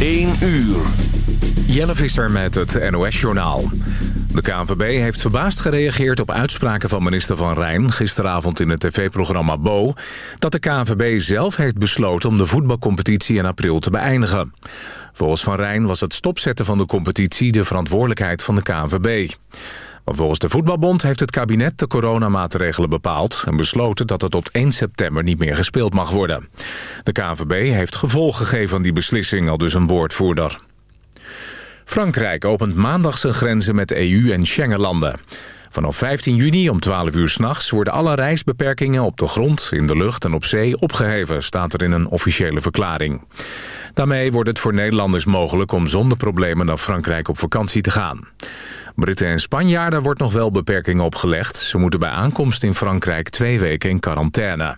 1 uur. Jelle Visser met het NOS-journaal. De KNVB heeft verbaasd gereageerd op uitspraken van minister Van Rijn... gisteravond in het tv-programma Bo... dat de KNVB zelf heeft besloten om de voetbalcompetitie in april te beëindigen. Volgens Van Rijn was het stopzetten van de competitie de verantwoordelijkheid van de KNVB. Volgens de Voetbalbond heeft het kabinet de coronamaatregelen bepaald... en besloten dat er tot 1 september niet meer gespeeld mag worden. De KNVB heeft gevolg gegeven aan die beslissing, al dus een woordvoerder. Frankrijk opent maandag zijn grenzen met de EU en Schengenlanden. Vanaf 15 juni om 12 uur s'nachts worden alle reisbeperkingen op de grond, in de lucht en op zee opgeheven, staat er in een officiële verklaring. Daarmee wordt het voor Nederlanders mogelijk om zonder problemen naar Frankrijk op vakantie te gaan. Britten en Spanjaarden wordt nog wel beperkingen opgelegd. Ze moeten bij aankomst in Frankrijk twee weken in quarantaine.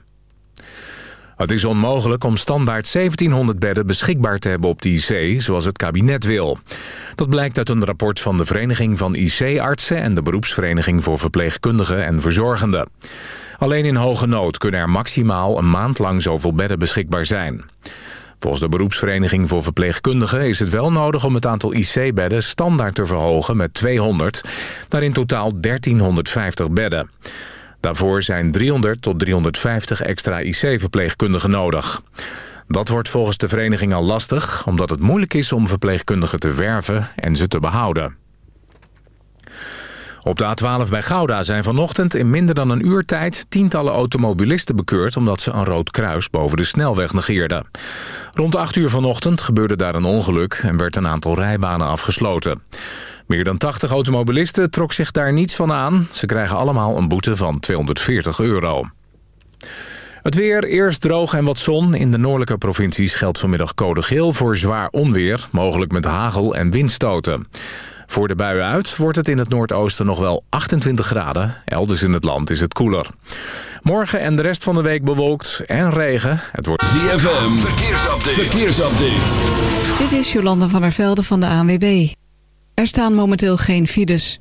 Het is onmogelijk om standaard 1700 bedden beschikbaar te hebben op de IC, zoals het kabinet wil. Dat blijkt uit een rapport van de Vereniging van IC-artsen... en de Beroepsvereniging voor Verpleegkundigen en Verzorgenden. Alleen in hoge nood kunnen er maximaal een maand lang zoveel bedden beschikbaar zijn. Volgens de beroepsvereniging voor verpleegkundigen is het wel nodig om het aantal IC-bedden standaard te verhogen met 200, naar in totaal 1350 bedden. Daarvoor zijn 300 tot 350 extra IC-verpleegkundigen nodig. Dat wordt volgens de vereniging al lastig, omdat het moeilijk is om verpleegkundigen te werven en ze te behouden. Op de A12 bij Gouda zijn vanochtend in minder dan een uur tijd tientallen automobilisten bekeurd omdat ze een rood kruis boven de snelweg negeerden. Rond 8 uur vanochtend gebeurde daar een ongeluk en werd een aantal rijbanen afgesloten. Meer dan 80 automobilisten trok zich daar niets van aan. Ze krijgen allemaal een boete van 240 euro. Het weer, eerst droog en wat zon. In de noordelijke provincies geldt vanmiddag code geel voor zwaar onweer. Mogelijk met hagel en windstoten. Voor de buien uit wordt het in het noordoosten nog wel 28 graden. Elders in het land is het koeler. Morgen en de rest van de week bewolkt en regen. Het wordt ZFM, verkeersupdate. verkeersupdate. Dit is Jolanda van der Velde van de ANWB. Er staan momenteel geen files.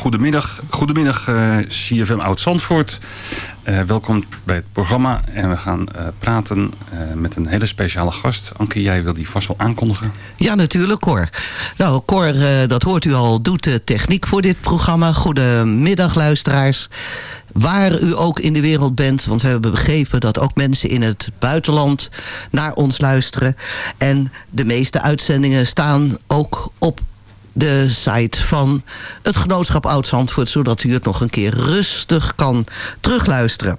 Ja, een eh, hele goede middag. Goedemiddag, eh CFM Oud-Zandvoort. Eh, welkom bij het programma. En we gaan eh, praten met een hele speciale gast. Anke, jij wil die vast wel aankondigen. Ja, natuurlijk, Cor. Nou, Cor, dat hoort u al, doet de techniek voor dit programma. Goedemiddag, luisteraars. Waar u ook in de wereld bent, want we hebben begrepen dat ook mensen in het buitenland naar ons luisteren. En de meeste uitzendingen staan ook op de site van het genootschap Oud-Zandvoort... zodat u het nog een keer rustig kan terugluisteren.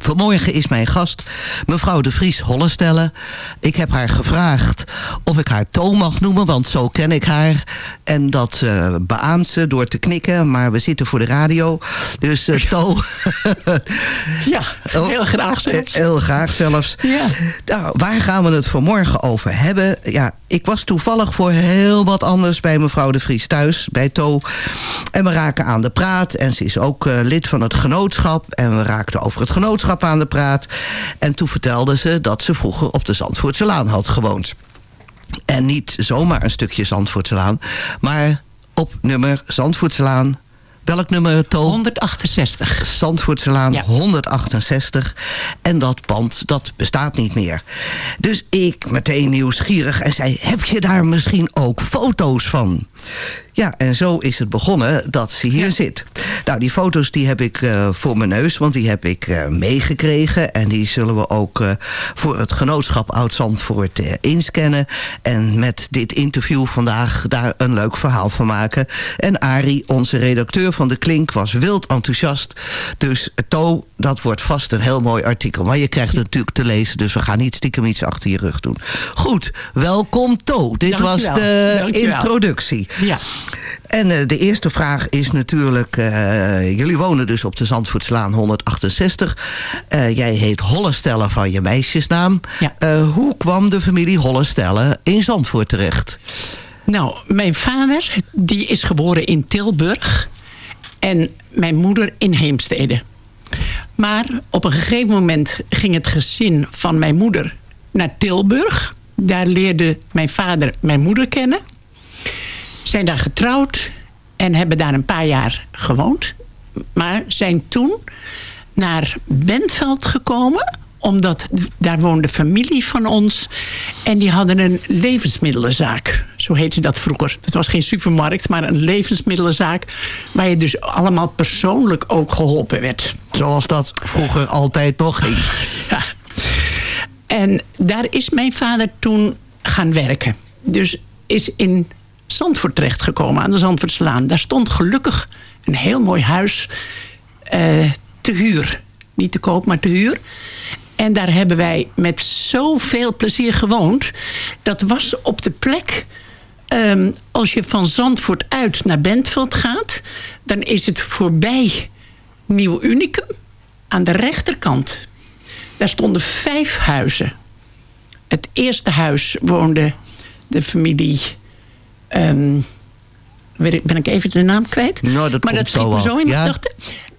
Vanmorgen is mijn gast mevrouw de Vries Hollestelle. Ik heb haar gevraagd of ik haar To mag noemen, want zo ken ik haar. En dat eh beaamt ze door te knikken, maar we zitten voor de radio. Dus eh, To... ja, heel graag zelfs. Eh, Heel graag zelfs. Ja. Nou, waar gaan we het vanmorgen over hebben? Ja, ik was toevallig voor heel wat anders bij mevrouw de Vries thuis, bij To. En we raken aan de praat. En ze is ook lid van het genootschap. En we raakten over het genootschap aan de praat. En toen vertelde ze dat ze vroeger op de Zandvoortse Laan had gewoond. En niet zomaar een stukje Zandvoortselaan, maar op nummer Zandvoortselaan. Welk nummer, To? 168. Zandvoortselaan 168. En dat pand, dat bestaat niet meer. Dus ik meteen nieuwsgierig en zei... heb je daar misschien ook foto's van? Ja, en zo is het begonnen dat ze hier zit. Nou, die foto's die heb ik eh, voor mijn neus, want die heb ik eh, meegekregen. En die zullen we ook eh, voor het genootschap Oud-Zandvoort inscannen. En met dit interview vandaag daar een leuk verhaal van maken. En Arie, onze redacteur van De Klink, was wild enthousiast. Dus To, dat wordt vast een heel mooi artikel. Maar je krijgt het natuurlijk te lezen, dus we gaan niet stiekem iets achter je rug doen. Goed, welkom To. Dit was de Dankjewel. introductie. Ja. En eh, de eerste vraag is natuurlijk... eh, jullie wonen dus op de Zandvoortslaan 168. Eh, jij heet Hollestelle van je meisjesnaam. Eh, hoe kwam de familie Hollestelle in Zandvoort terecht? Nou, mijn vader die is geboren in Tilburg. En mijn moeder in Heemstede. Maar op een gegeven moment ging het gezin van mijn moeder naar Tilburg. Daar leerde mijn vader mijn moeder kennen. Zijn daar getrouwd en hebben daar een paar jaar gewoond. Maar zijn toen naar Bentveld gekomen omdat daar woonde familie van ons. En die hadden een levensmiddelenzaak. Zo heette dat vroeger. Het was geen supermarkt, maar een levensmiddelenzaak. Waar je dus allemaal persoonlijk ook geholpen werd. Zoals dat vroeger altijd nog ging. Ja. En daar is mijn vader toen gaan werken. Dus is in Zandvoort terechtgekomen, aan de Zandvoortslaan. Daar stond gelukkig een heel mooi huis eh, te huur. Niet te koop, maar te huur. En daar hebben wij met zoveel plezier gewoond. Dat was op de plek... ehm, als je van Zandvoort uit naar Bentveld gaat... dan is het voorbij Nieuw Unicum aan de rechterkant. Daar stonden vijf huizen. Het eerste huis woonde de familie... ehm, ben ik even de naam kwijt? Nou, dat maar dat schiet zo me zo in mijn Ja. gedachten.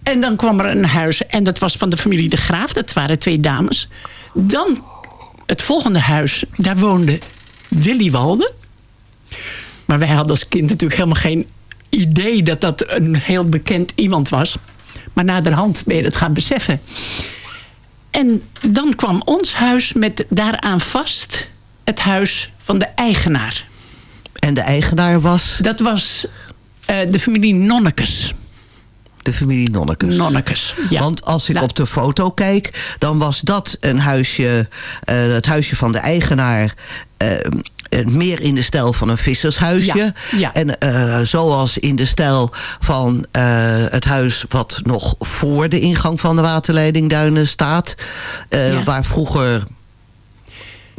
En dan kwam er een huis en dat was van de familie De Graaf. Dat waren twee dames. Dan het volgende huis, daar woonde Willy Walde. Maar wij hadden als kind natuurlijk helemaal geen idee dat dat een heel bekend iemand was. Maar naderhand ben je het gaan beseffen. En dan kwam ons huis met daaraan vast het huis van de eigenaar. En de eigenaar was? Dat was eh, de familie Nonnekes. De familie Nonnekes. Nonnekes, ja. Want als ik op de foto kijk, dan was dat een huisje, eh, het huisje van de eigenaar. eh, eh, meer in de stijl van een vissershuisje. Ja, ja. En zoals in de stijl van het huis wat nog voor de ingang van de waterleidingduinen staat. eh, Ja. Waar vroeger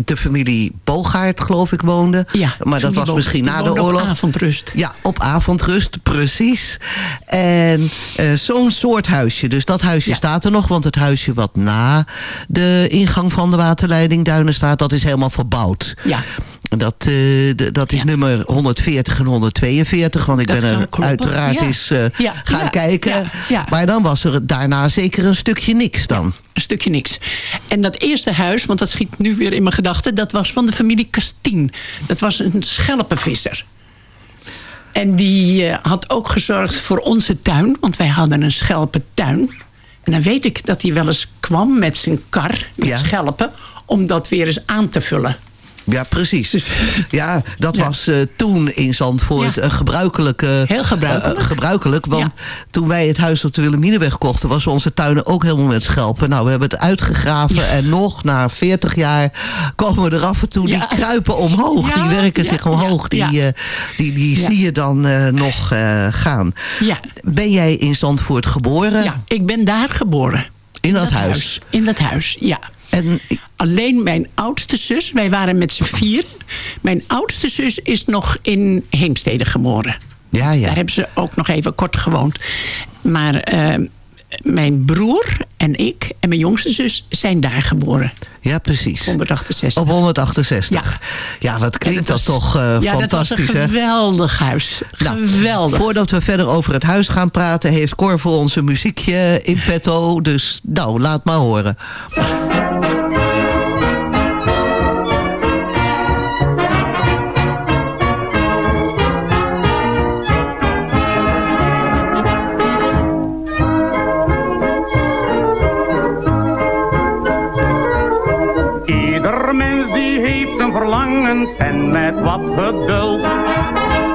de familie Bogaert, geloof ik, woonde. Ja, maar dat was misschien na de woonde op oorlog. avondrust. Ja, op avondrust, precies. En eh, zo'n soort huisje. Dus dat huisje staat er nog. Want het huisje wat na de ingang van de waterleiding Duinen staat... dat is helemaal verbouwd. Ja. Dat, eh, dat is nummer 140 en 142. Want ik Dat ben er kloppen, uiteraard ja. eens eh, Ja, gaan kijken. Maar dan was er daarna zeker een stukje niks dan. Een stukje niks. En dat eerste huis, want dat schiet nu weer in mijn gedachten... dat was van de familie Castien. Dat was een schelpenvisser. En die eh, had ook gezorgd voor onze tuin. Want wij hadden een schelpentuin. En dan weet ik dat hij wel eens kwam met zijn kar, met schelpen... om dat weer eens aan te vullen. Ja, precies. Dus- ja, dat was eh, toen in Zandvoort Ja. een gebruikelijke... Heel gebruikelijk. eh, eh, gebruikelijk, want toen wij het huis op de Wilhelminenweg kochten... was onze tuinen ook helemaal met schelpen. Nou, we hebben het uitgegraven en nog na 40 jaar komen er af en toe... Die kruipen omhoog, die werken zich omhoog. Die, eh, die, die zie je dan eh, nog eh, gaan. Ja. Ben jij in Zandvoort geboren? Ja, ik ben daar geboren. In dat, huis? In dat huis, ja. En Alleen mijn oudste zus, wij waren met z'n vier. Mijn oudste zus is nog in Heemstede geboren. ja, ja. Daar hebben ze ook nog even kort gewoond. Maar eh, mijn broer en ik en mijn jongste zus zijn daar geboren. Ja, precies. 168. Op 168. Ja, Ja. wat klinkt dat, was- toch eh, ja, fantastisch, dat was een hè? geweldig huis. Nou, geweldig. Voordat we verder over het huis gaan praten... heeft Cor voor ons een muziekje in petto. Dus nou, laat maar horen. En met wat geduld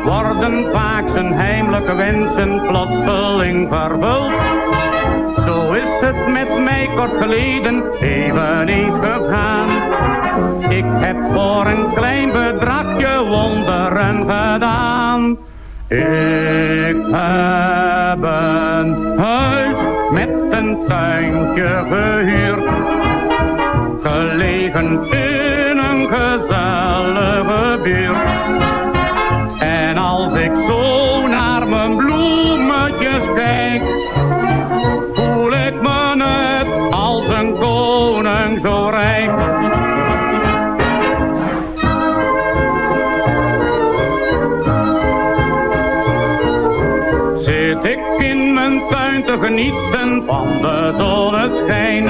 worden vaak zijn heimelijke wensen plotseling vervuld. Zo is het met mij kort geleden eveneens gegaan. Ik heb voor een klein bedragje wonderen gedaan. Ik heb een huis met een tuintje gehuurd gelegen in een gezellige En als ik zo naar mijn bloemetjes kijk, voel ik me net als een koning zo rijk. Zit ik in mijn tuin te genieten van de zonneschijn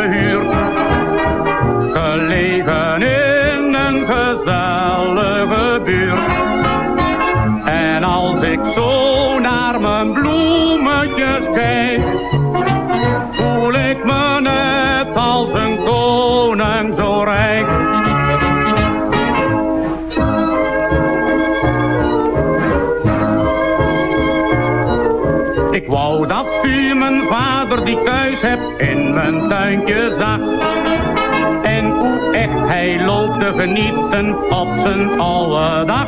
naar mijn bloemetjes kijk, voel ik me net als een koning zo rijk. Ik wou dat u mijn vader die thuis hebt in mijn tuintje zag. En hoe echt hij loopt te genieten op zijn oude dag.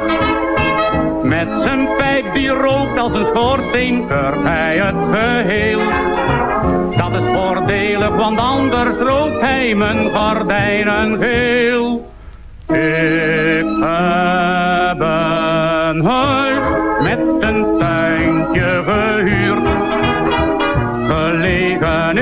Met zijn pijp die rookt als een schoorsteen keurt hij het geheel. Dat is voordelig, want anders rookt hij mijn gordijnen geel. Ik heb een huis met een tuintje gehuurd. Gelegen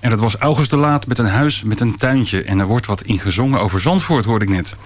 En het was August de Laat met een huis met een tuintje. En er wordt wat in gezongen over Zandvoort, hoorde ik net.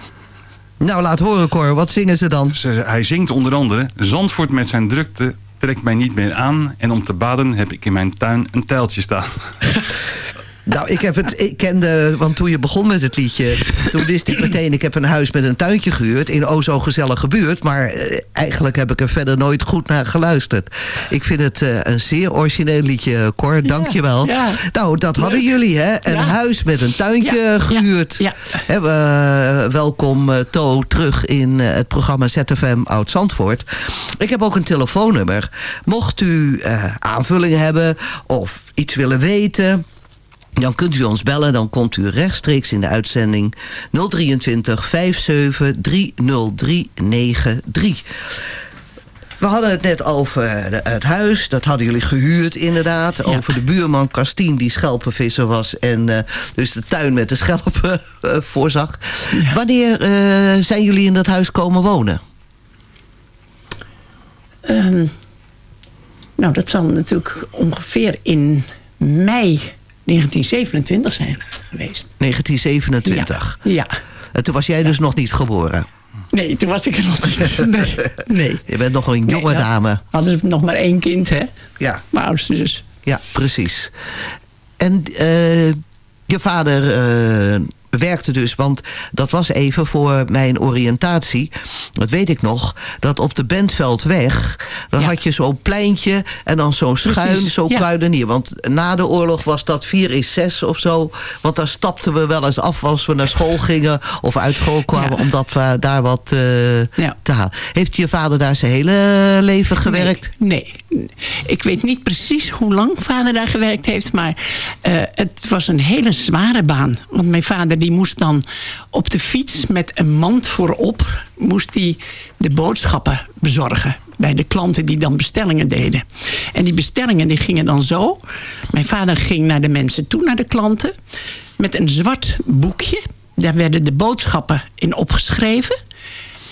Nou, laat horen, Cor. Wat zingen ze dan? Ze- hij zingt onder andere... Zandvoort met zijn drukte trekt mij niet meer aan. En om te baden heb ik in mijn tuin een tijltje staan. Nou, ik heb het, ik kende, want toen je begon met het liedje, toen wist ik meteen, ik heb een huis met een tuintje gehuurd in o zo gezellige buurt, maar eh, eigenlijk heb ik er verder nooit goed naar geluisterd. Ik vind het eh, een zeer origineel liedje, Cor, dank je wel. ja. Nou, dat hadden jullie, hè? Een Ja. huis met een tuintje Ja, gehuurd. ja, we- welkom, eh, To, terug in eh, het programma ZFM Oud-Zandvoort. Ik heb ook een telefoonnummer. Mocht u eh, aanvullingen hebben of iets willen weten... Dan kunt u ons bellen, dan komt u rechtstreeks in de uitzending 023 57 30393. We hadden het net over de- het huis, dat hadden jullie gehuurd inderdaad. Over de buurman Kastien die schelpenvisser was en eh, dus de tuin met de schelpen eh, voorzag. Wanneer eh, zijn jullie in dat huis komen wonen? Ehm, nou, dat zal natuurlijk ongeveer in mei 1927 zijn geweest. 1927. Ja. En toen was jij dus nog niet geboren. Nee, toen was ik er nog niet. Nee. nee. Je bent nog een jonge Nee, dame. Hadden ze nog maar één kind, hè? Ja. Mijn oudste zus. Ja, precies. En eh, je vader eh, werkte dus, want dat was even voor mijn oriëntatie. Dat weet ik nog. Dat op de Bentveldweg, dan had je zo'n pleintje en dan zo'n schuin, zo'n ja. kruidenier. Want na de oorlog was dat 4 is 6 of zo. Want daar stapten we wel eens af als we naar school gingen of uit school kwamen, omdat we daar wat eh, te halen. Heeft je vader daar zijn hele leven gewerkt? Nee, nee. Ik weet niet precies hoe lang vader daar gewerkt heeft. Maar eh, het was een hele zware baan. Want mijn vader die moest dan op de fiets met een mand voorop... moest hij de boodschappen bezorgen bij de klanten die dan bestellingen deden. En die bestellingen die gingen dan zo. Mijn vader ging naar de mensen toe, naar de klanten... met een zwart boekje. Daar werden de boodschappen in opgeschreven...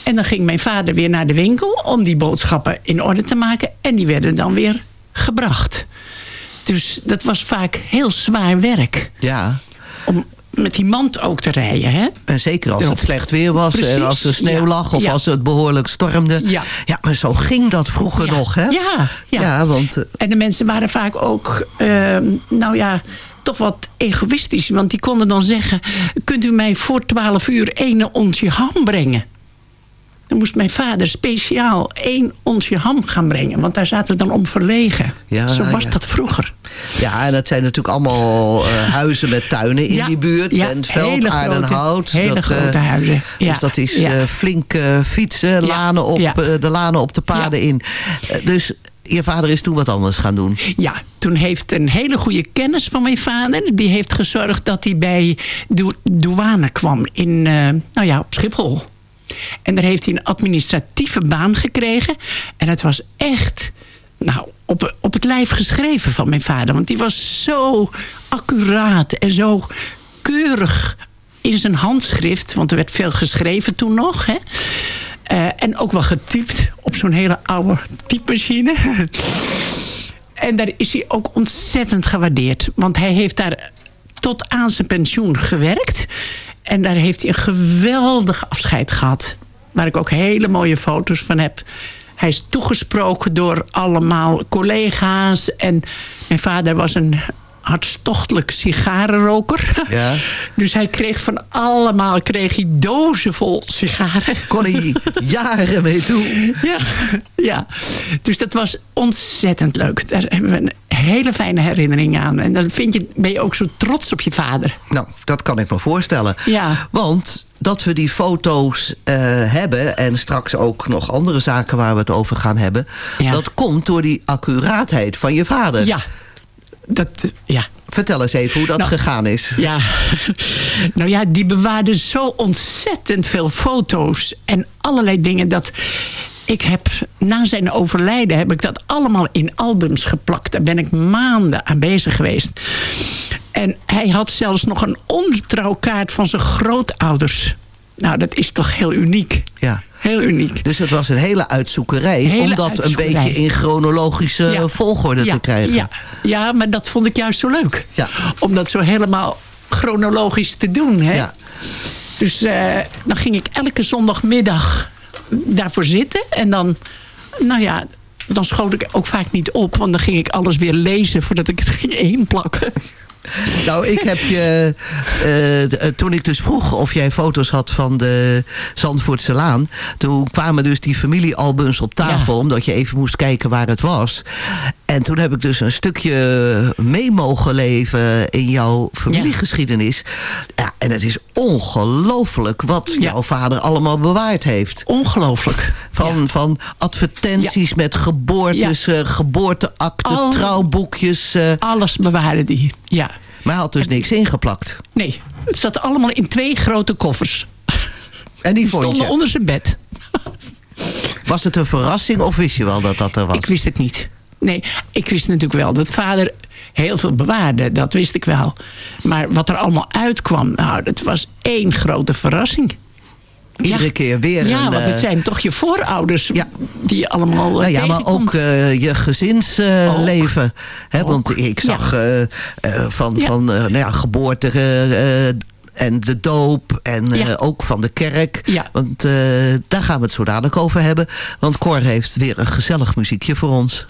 En dan ging mijn vader weer naar de winkel om die boodschappen in orde te maken. En die werden dan weer gebracht. Dus dat was vaak heel zwaar werk. Ja. Om met die mand ook te rijden. Hè? En zeker als het slecht weer was Precies, en als er sneeuw ja, lag of ja. als het behoorlijk stormde. Ja. ja, maar zo ging dat vroeger Ja. nog, hè? Ja, ja. want... eh, En de mensen waren vaak ook, ehm, nou ja, toch wat egoïstisch. Want die konden dan zeggen, kunt u mij voor 12 uur één onsje ham brengen? Dan moest mijn vader speciaal één onsje ham gaan brengen. Want daar zaten we dan om verlegen. Ja, Zo was ja. dat vroeger. Ja, en dat zijn natuurlijk allemaal eh, huizen met tuinen in Ja, die buurt. ja, Bentveld, hele grote- hele dat, eh, grote huizen. Ja, Dus dat is eh, flink fietsen, lanen op, de lanen op de paden in. Dus je vader is toen wat anders gaan doen. Ja, toen heeft een hele goede kennis van mijn vader... die heeft gezorgd dat hij bij dou- douane kwam in, nou ja, op Schiphol. En daar heeft hij een administratieve baan gekregen. En het was echt nou, op, op het lijf geschreven van mijn vader. Want die was zo accuraat en zo keurig in zijn handschrift. Want er werd veel geschreven toen nog. Hè? Eh, en ook wel getypt op zo'n hele oude typemachine. En daar is hij ook ontzettend gewaardeerd. Want hij heeft daar tot aan zijn pensioen gewerkt. En daar heeft hij een geweldig afscheid gehad. Waar ik ook hele mooie foto's van heb. Hij is toegesproken door allemaal collega's. En mijn vader was een hartstochtelijk sigarenroker. Ja. Dus hij kreeg van allemaal kreeg hij dozen vol sigaren. Kon hij jaren mee toe. Ja, ja, dus dat was ontzettend leuk. Daar hebben we een hele fijne herinnering aan. En dan vind je, ben je ook zo trots op je vader. Nou, dat kan ik me voorstellen. Ja. Want dat we die foto's eh, hebben... en straks ook nog andere zaken waar we het over gaan hebben... dat komt door die accuraatheid van je vader. Ja, dat, ja. Vertel eens even hoe dat Nou, gegaan is. Ja, nou ja, die bewaarde zo ontzettend veel foto's en allerlei dingen dat ik heb na zijn overlijden heb ik dat allemaal in albums geplakt. Daar ben ik maanden aan bezig geweest. En hij had zelfs nog een ondertrouwkaart van zijn grootouders. Nou, dat is toch heel uniek. Ja. Heel uniek. Dus het was een hele uitzoekerij Hele om dat uitzoekerij. een beetje in chronologische Ja. volgorde ja, te krijgen. Ja, ja, maar dat vond ik juist zo leuk. Ja. Om dat zo helemaal chronologisch te doen. Hè? Ja. Dus eh, dan ging ik elke zondagmiddag daarvoor zitten. En dan, nou ja, dan schoot ik ook vaak niet op. Want dan ging ik alles weer lezen voordat ik het ging inplakken. Nou, ik heb je... eh, eh, toen ik dus vroeg of jij foto's had van de Zandvoortse Laan... toen kwamen dus die familiealbums op tafel... omdat je even moest kijken waar het was. En toen heb ik dus een stukje mee mogen leven... in jouw familiegeschiedenis. Ja, en het is ongelooflijk wat jouw vader allemaal bewaard heeft. Ongelooflijk. Van, van advertenties met geboortes, eh, geboorteakten, Al- trouwboekjes. Alles bewaarde die, ja. Maar hij had dus niks ingeplakt. Nee, het zat allemaal in twee grote koffers. En die, Die vond stonden je? onder zijn bed. Was het een verrassing of wist je wel dat dat er was? Ik wist het niet. Nee, ik wist natuurlijk wel dat vader heel veel bewaarde. Dat wist ik wel. Maar wat er allemaal uitkwam, nou, dat was één grote verrassing. Iedere keer weer Ja, een, want het eh, zijn toch je voorouders die allemaal Nou ja, maar ook eh, je gezinsleven. Hè, want ik zag eh, eh, van, Ja. van eh, nou ja, geboorte eh, eh, en de doop en eh, Ja. ook van de kerk. Ja. Want eh, daar gaan we het zo dadelijk over hebben. Want Cor heeft weer een gezellig muziekje voor ons.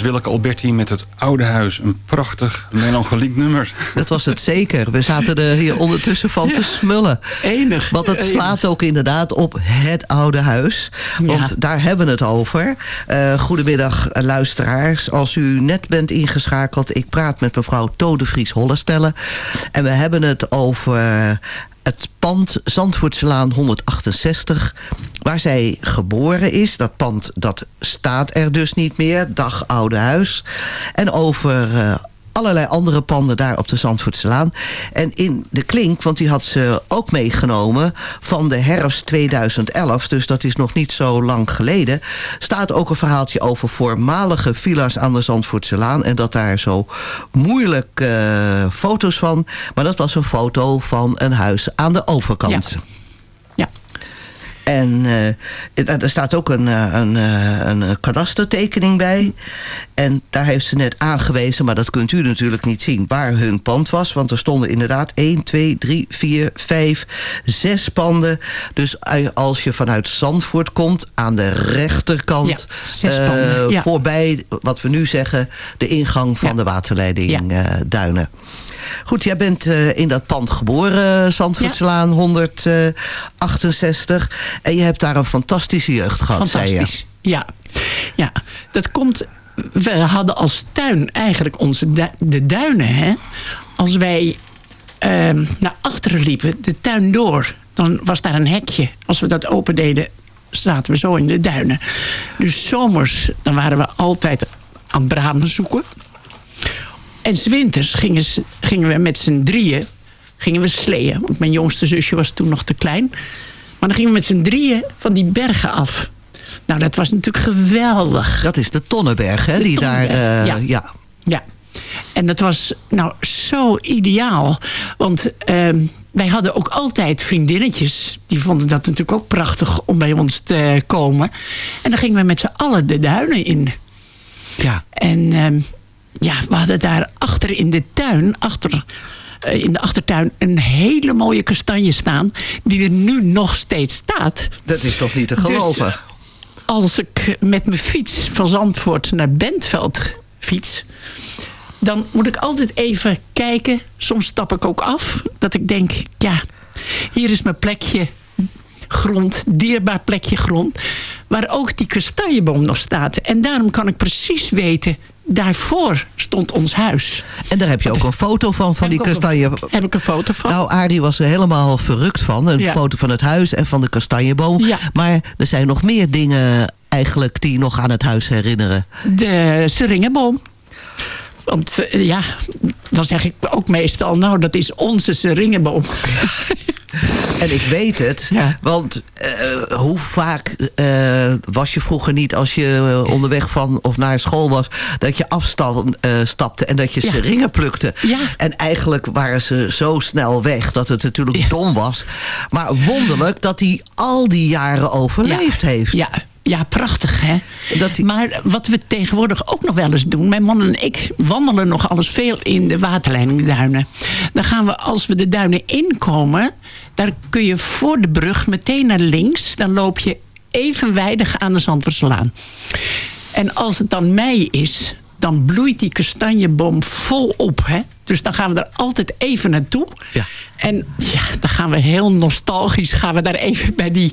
Was Willeke Alberti met het Oude Huis. Een prachtig melancholiek nummer. Dat was het zeker. We zaten er hier ondertussen van te smullen. Enig. Want het enig. slaat ook inderdaad op het oude huis. Want Ja. daar hebben we het over. Eh, goedemiddag luisteraars. Als u net bent ingeschakeld. Ik praat met mevrouw Tode Vries Hollestelle. En we hebben het over het pand Zandvoortslaan 168... waar zij geboren is. Dat pand dat staat er dus niet meer. Dag oude huis. En over... eh, allerlei andere panden daar op de Zandvoortselaan. En in de klink, want die had ze ook meegenomen van de herfst 2011... dus dat is nog niet zo lang geleden... staat ook een verhaaltje over voormalige villa's aan de Zandvoortselaan... en dat daar zo moeilijk eh, foto's van... maar dat was een foto van een huis aan de overkant. Ja. En eh, er staat ook een, eh, een, eh, een kadastertekening bij. En daar heeft ze net aangewezen, maar dat kunt u natuurlijk niet zien... waar hun pand was. Want er stonden inderdaad 1, 2, 3, 4, 5, 6 panden. Dus als je vanuit Zandvoort komt, aan de rechterkant... Ja, voorbij, wat we nu zeggen... de ingang van de waterleiding eh, Duinen. Goed, jij bent eh, in dat pand geboren, Zandvoortslaan 168. En je hebt daar een fantastische jeugd gehad, zei je. Fantastisch. Ja. ja, dat komt... We hadden als tuin eigenlijk onze du- de duinen. Hè? Als wij ehm, naar achteren liepen, de tuin door... dan was daar een hekje. Als we dat open deden, zaten we zo in de duinen. Dus zomers, dan waren we altijd aan bramen zoeken. En 's winters gingen, ze- gingen we met z'n drieën gingen we sleeën. Want mijn jongste zusje was toen nog te klein. Maar dan gingen we met z'n drieën van die bergen af. Nou, dat was natuurlijk geweldig. Dat is de Tonnenberg, hè? die daar... Eh, ja. ja. Ja. En dat was nou zo ideaal. Want ehm, wij hadden ook altijd vriendinnetjes. Die vonden dat natuurlijk ook prachtig om bij ons te komen. En dan gingen we met z'n allen de duinen in. Ja. En ehm, ja, we hadden daar achter in de tuin, achter, eh, in de achtertuin, een hele mooie kastanje staan. Die er nu nog steeds staat. Dat is toch niet te geloven? Dus, als ik met mijn fiets van Zandvoort naar Bentveld fiets... dan moet ik altijd even kijken. Soms stap ik ook af. Dat ik denk, ja, hier is mijn plekje grond. Dierbaar plekje grond. Waar ook die kastanjeboom nog staat. En daarom kan ik precies weten... daarvoor stond ons huis. En daar heb je ook een foto van, van die ook een- kastanje... Heb ik een foto van. Nou, Arie was er helemaal verrukt van. Een Ja. foto van het huis en van de kastanjeboom. Ja. Maar er zijn nog meer dingen eigenlijk die nog aan het huis herinneren. De seringenboom. Want eh, ja, dan zeg ik ook meestal... nou, dat is onze seringenboom. En ik weet het, want eh, hoe vaak eh, was je vroeger niet als je eh, onderweg van of naar school was, dat je afstapte en dat je Ja. seringen plukte. Ja. En eigenlijk waren ze zo snel weg dat het natuurlijk dom was. Maar wonderlijk dat hij al die jaren overleefd heeft. Ja, ja, prachtig hè. Maar wat we tegenwoordig ook nog wel eens doen... mijn man en ik wandelen nog alles veel in de waterleidingduinen. Dan gaan we, als we de duinen inkomen... daar kun je voor de brug meteen naar links. Dan loop je evenwijdig aan de Zandvoortslaan. En als het dan mei is, dan bloeit die kastanjeboom volop. Hè? Dus dan gaan we er altijd even naartoe. Ja. En ja, dan gaan we heel nostalgisch gaan we daar even bij die,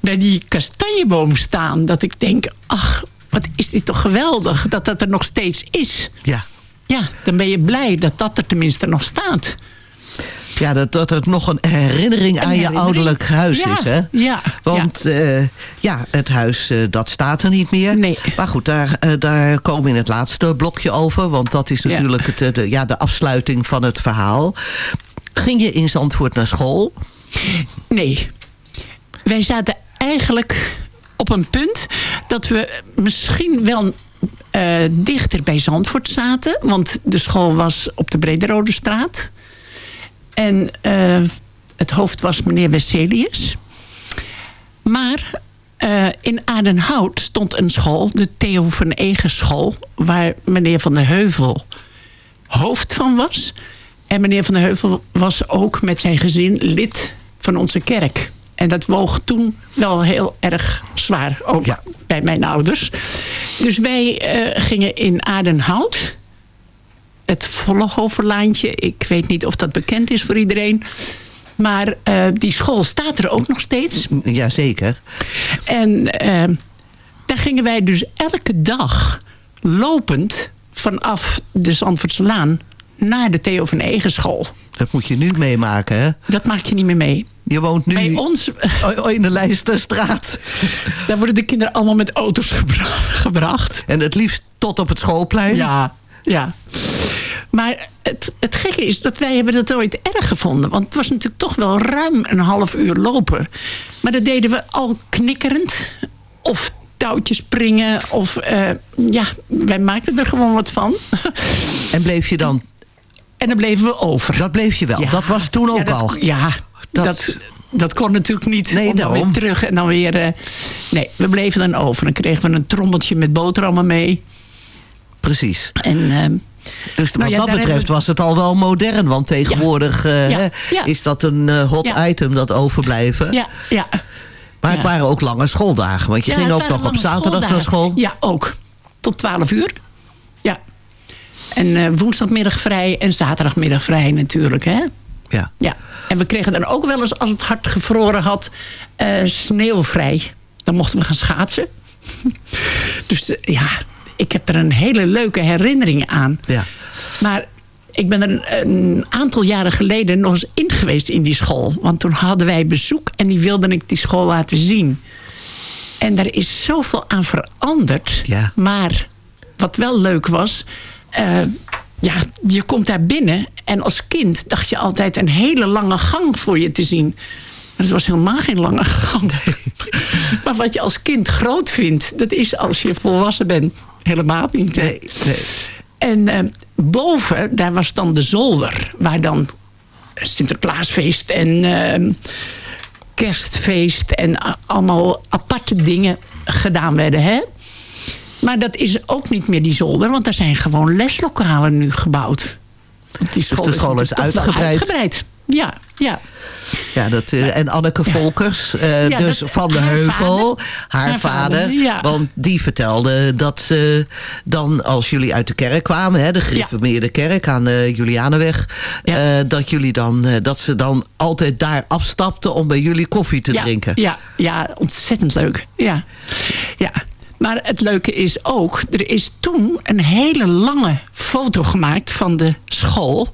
bij die kastanjeboom staan. Dat ik denk, ach, wat is dit toch geweldig dat dat er nog steeds is. Ja. Ja, dan ben je blij dat dat er tenminste nog staat. Ja, dat, dat het nog een herinnering aan je ouderlijk huis Ja, is, hè? ja, Want ja, ja het huis, eh, dat staat er niet meer. Nee. Maar goed, daar, eh, daar komen we in het laatste blokje over. Want dat is Ja. natuurlijk het, eh, de, ja, de afsluiting van het verhaal. Ging je in Zandvoort naar school? Nee. Wij zaten eigenlijk op een punt dat we misschien wel eh, dichter bij Zandvoort zaten. Want de school was op de Brederode straat. En eh, het hoofd was meneer Wesselius. Maar eh, in Adenhout stond een school, de Theo van Egen school... waar meneer Van der Heuvel hoofd van was. En meneer Van der Heuvel was ook met zijn gezin lid van onze kerk. En dat woog toen wel heel erg zwaar, ook bij mijn ouders. Dus wij eh, gingen in Adenhout, het Vollehoverlaantje. Ik weet niet of dat bekend is voor iedereen. Maar eh, die school staat er ook nog steeds. Jazeker. En eh, daar gingen wij dus elke dag lopend vanaf de Zandvoortslaan naar de Theo van Egen school. Dat moet je nu meemaken, hè? Dat maak je niet meer mee. Je woont nu Bij ons, in de Leisterstraat. daar worden de kinderen allemaal met auto's gebra- gebracht. En het liefst tot op het schoolplein. Ja, ja. Maar het, het gekke is dat wij hebben dat nooit erg gevonden. Want het was natuurlijk toch wel ruim een half uur lopen. Maar dat deden we al knikkerend. Of touwtjes springen. Of eh, ja, wij maakten er gewoon wat van. En bleef je dan... En dan bleven we over. Dat bleef je wel. Ja. Dat was toen ook Ja, dat- al. Ja, Dat- dat, dat, kon natuurlijk niet. Nee, om dan daarom. weer terug en dan weer... eh, nee, we bleven dan over. Dan kregen we een trommeltje met boterhammen mee. Precies. En, ehm, Dus Nou wat ja, dat betreft we- was het al wel modern. Want tegenwoordig eh, Ja, hè, ja. is dat een eh, hot item, dat overblijven. ja, ja. Maar het waren ook lange schooldagen. Want je ging ook nog op zaterdag naar school. Ja, ook. Tot 12 uur. Ja. En eh, woensdagmiddag vrij en zaterdagmiddag vrij natuurlijk, hè? Ja. Ja. En we kregen dan ook wel eens, als het hard gevroren had, sneeuwvrij. Dan mochten we gaan schaatsen. dus ja, ik heb er een hele leuke herinnering aan. Ja. Maar ik ben er een, aantal jaren geleden nog eens in geweest in die school. Want toen hadden wij bezoek en die wilde ik die school laten zien. En daar is zoveel aan veranderd. Ja. Maar wat wel leuk was... eh, ja, je komt daar binnen en als kind dacht je altijd een hele lange gang voor je te zien. Maar het was helemaal geen lange gang. maar wat je als kind groot vindt, dat is als je volwassen bent helemaal niet. Nee, nee. En eh, boven, daar was dan de zolder. Waar dan Sinterklaasfeest en eh, kerstfeest en allemaal aparte dingen gedaan werden. Hè? Maar dat is ook niet meer die zolder. Want er zijn gewoon leslokalen nu gebouwd. Die school de school is wel uitgebreid. uitgebreid. Ja, ja. Ja, dat, eh, en Anneke Volkers, eh, Ja, dus dat- van de haar Heuvel, vader. haar, Haar vader. vader, ja. Want die vertelde dat ze dan, als jullie uit de kerk kwamen, hè, de gereformeerde kerk aan de Julianenweg, eh, dat, jullie dan, dat ze dan altijd daar afstapten om bij jullie koffie te ja, drinken. Ja, ja, ontzettend leuk. Ja. ja. Maar het leuke is ook, er is toen een hele lange foto gemaakt van de school.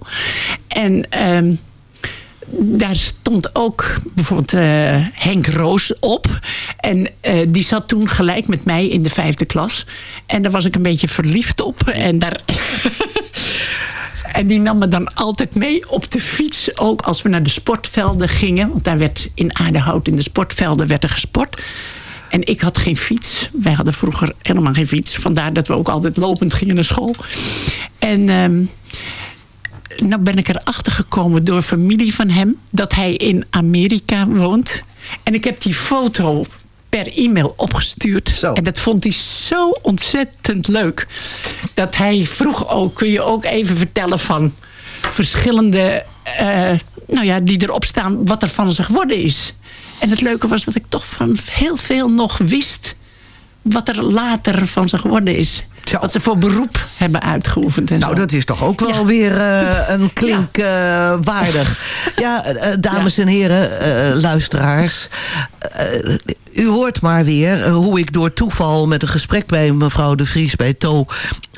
En ehm, daar stond ook bijvoorbeeld eh, Henk Roos op. En eh, die zat toen gelijk met mij in de vijfde klas. En daar was ik een beetje verliefd op. En daar... En die nam me dan altijd mee op de fiets. Ook als we naar de sportvelden gingen. Want daar werd in Aardehout in de sportvelden werd er gesport. En ik had geen fiets. Wij hadden vroeger helemaal geen fiets. Vandaar dat we ook altijd lopend gingen naar school. En ehm, nou ben ik erachter gekomen door familie van hem... dat hij in Amerika woont. En ik heb die foto per e-mail opgestuurd. En dat vond hij zo ontzettend leuk. Dat hij vroeg ook, kun je ook even vertellen van verschillende... eh, nou ja, die erop staan wat er van ze geworden is. En het leuke was dat ik toch van heel veel nog wist... wat er later van ze geworden is. Wat ze voor beroep hebben uitgeoefend. En Nou, zo. dat is toch ook wel weer eh, een klink eh, waardig. Ja, eh, dames en heren, luisteraars. u hoort maar weer hoe ik door toeval met een gesprek bij mevrouw de Vries bij To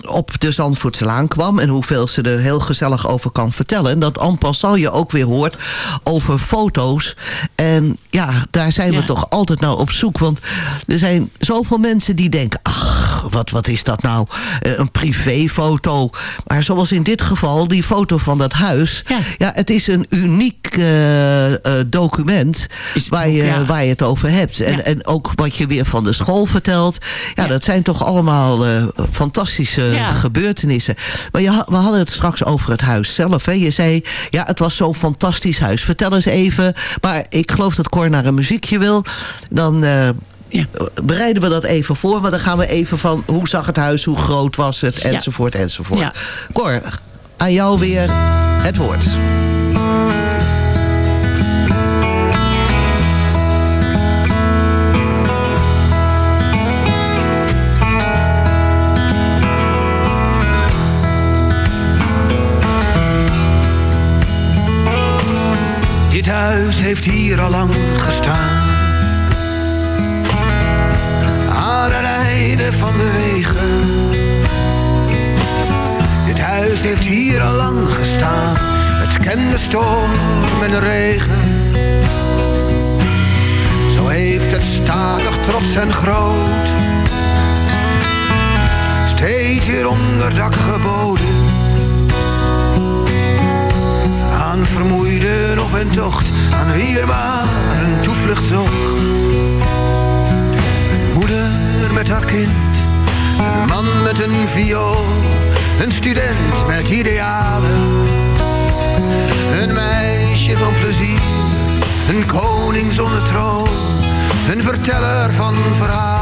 op de Zandvoortselaan kwam. En hoeveel ze er heel gezellig over kan vertellen. En dat en passant je ook weer hoort over foto's. En ja, daar zijn we toch altijd nou op zoek. Want er zijn zoveel mensen die denken... ach, wat, wat is dat nou? Eh, een privéfoto. Maar zoals in dit geval, die foto van dat huis. Ja, het is een uniek eh, eh, document waar, je, ja. waar je het over hebt. En, en ook wat je weer van de school vertelt. Ja, dat zijn toch allemaal fantastische Ja. gebeurtenissen. Maar je, we hadden het straks over het huis zelf. Hè? Je zei, ja, het was zo'n fantastisch huis. Vertel eens even. Maar ik geloof dat Cor naar een muziekje wil. Dan eh, bereiden we dat even voor. Maar dan gaan we even van, hoe zag het huis, hoe groot was het, Ja. enzovoort, enzovoort. Ja. Cor, aan jou weer het woord. Dit huis heeft hier al lang gestaan. Van de wegen. Dit huis heeft hier al lang gestaan. Het kende storm en regen. Zo heeft het statig trots en groot. Steeds weer onderdak geboden. Aan vermoeiden op een tocht, aan wie er maar een toevlucht zocht. Een moeder met haar kind, een man met een viool, een student met idealen. Een meisje van plezier, een koning zonder troon, een verteller van verhalen.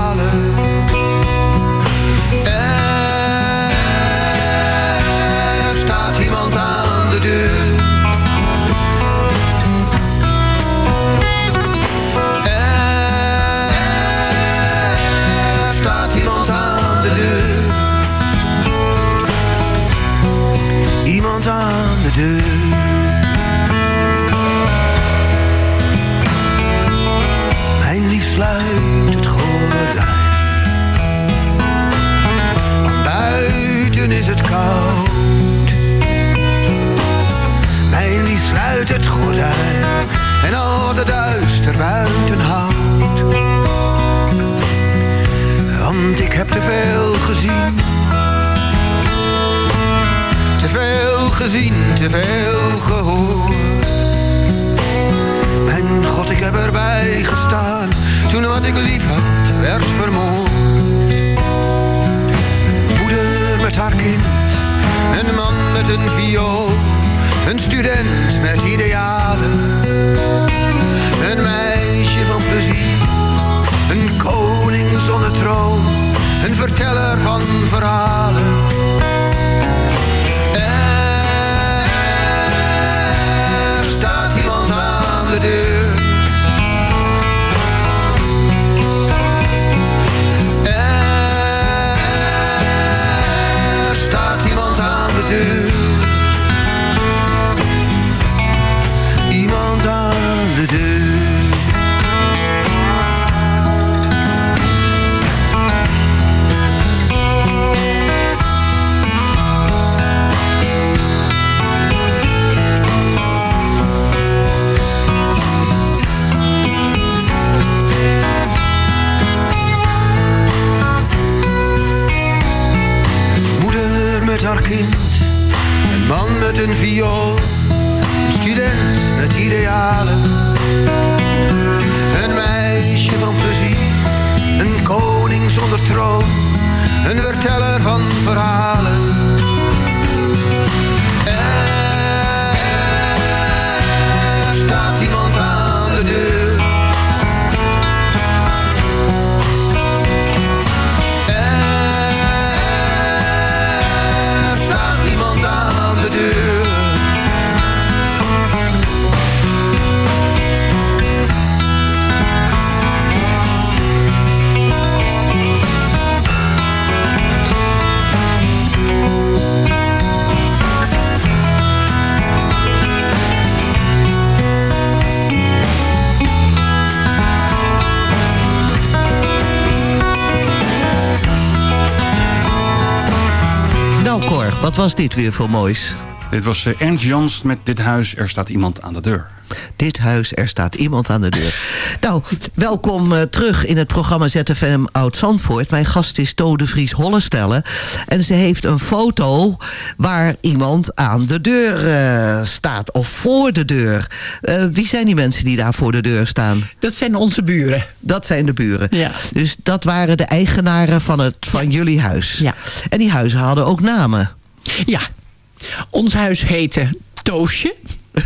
Wat was dit weer voor moois? Dit was eh, Ernst Jans met Dit Huis, er staat iemand aan de deur. Dit huis, er staat iemand aan de deur. nou, welkom eh, terug in het programma ZFM Oud-Zandvoort. Mijn gast is Tode Vries Hollestelle. En ze heeft een foto waar iemand aan de deur eh, staat. Of voor de deur. Eh, wie zijn die mensen die daar voor de deur staan? Dat zijn onze buren. Dat zijn de buren. Ja. Dus dat waren de eigenaren van, het, van jullie huis. Ja. En die huizen hadden ook namen. Ja, ons huis heette Toosje.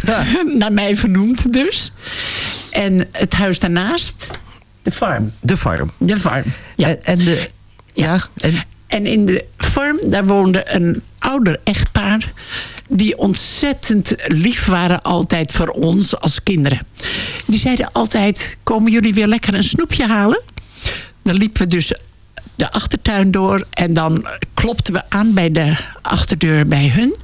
Naar mij vernoemd dus. En het huis daarnaast, de farm. De farm. De farm, ja. En, en de... Ja, en... En in de farm, daar woonde een ouder echtpaar... die ontzettend lief waren altijd voor ons als kinderen. Die zeiden altijd, komen jullie weer lekker een snoepje halen? Dan liepen we dus de achtertuin door... en dan klopten we aan bij de achterdeur bij hun...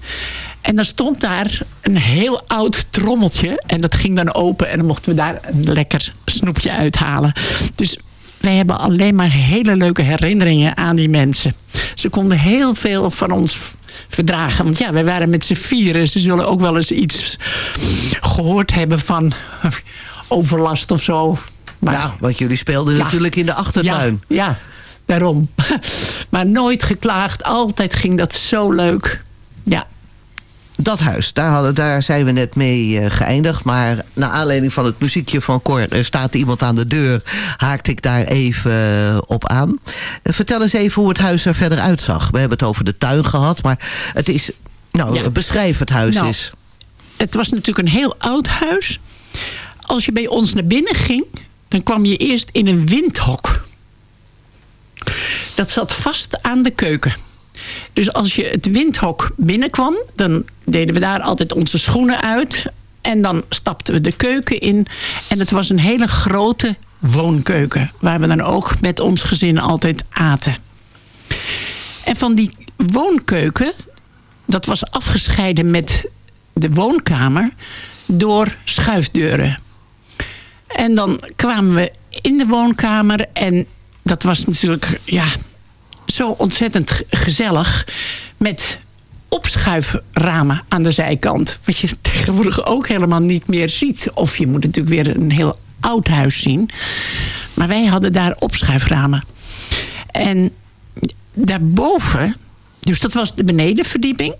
En dan stond daar een heel oud trommeltje. En dat ging dan open en dan mochten we daar een lekker snoepje uithalen. Dus wij hebben alleen maar hele leuke herinneringen aan die mensen. Ze konden heel veel van ons verdragen. Want ja, wij waren met z'n vieren. Ze zullen ook wel eens iets gehoord hebben van overlast of zo. Maar, Nou, want jullie speelden Ja. natuurlijk in de achtertuin. Ja, ja, daarom. maar nooit geklaagd. Altijd ging dat zo leuk. Ja. Dat huis, daar, hadden, daar zijn we net mee eh, geëindigd. Maar naar aanleiding van het muziekje van Cor... er staat iemand aan de deur, haakte ik daar even eh, op aan. Eh, vertel eens even hoe het huis er verder uitzag. We hebben het over de tuin gehad, maar het is... Nou, Ja. beschrijf het huis Nou, eens. Het was natuurlijk een heel oud huis. Als je bij ons naar binnen ging, dan kwam je eerst in een windhok. Dat zat vast aan de keuken. Dus als je het windhok binnenkwam, dan deden we daar altijd onze schoenen uit. En dan stapten we de keuken in. En het was een hele grote woonkeuken. Waar we dan ook met ons gezin altijd aten. En van die woonkeuken, dat was afgescheiden met de woonkamer door schuifdeuren. En dan kwamen we in de woonkamer en dat was natuurlijk ja, zo ontzettend gezellig met opschuiframen aan de zijkant. Wat je tegenwoordig ook helemaal niet meer ziet. Of je moet natuurlijk weer een heel oud huis zien. Maar wij hadden daar opschuiframen. En daarboven, dus dat was de benedenverdieping.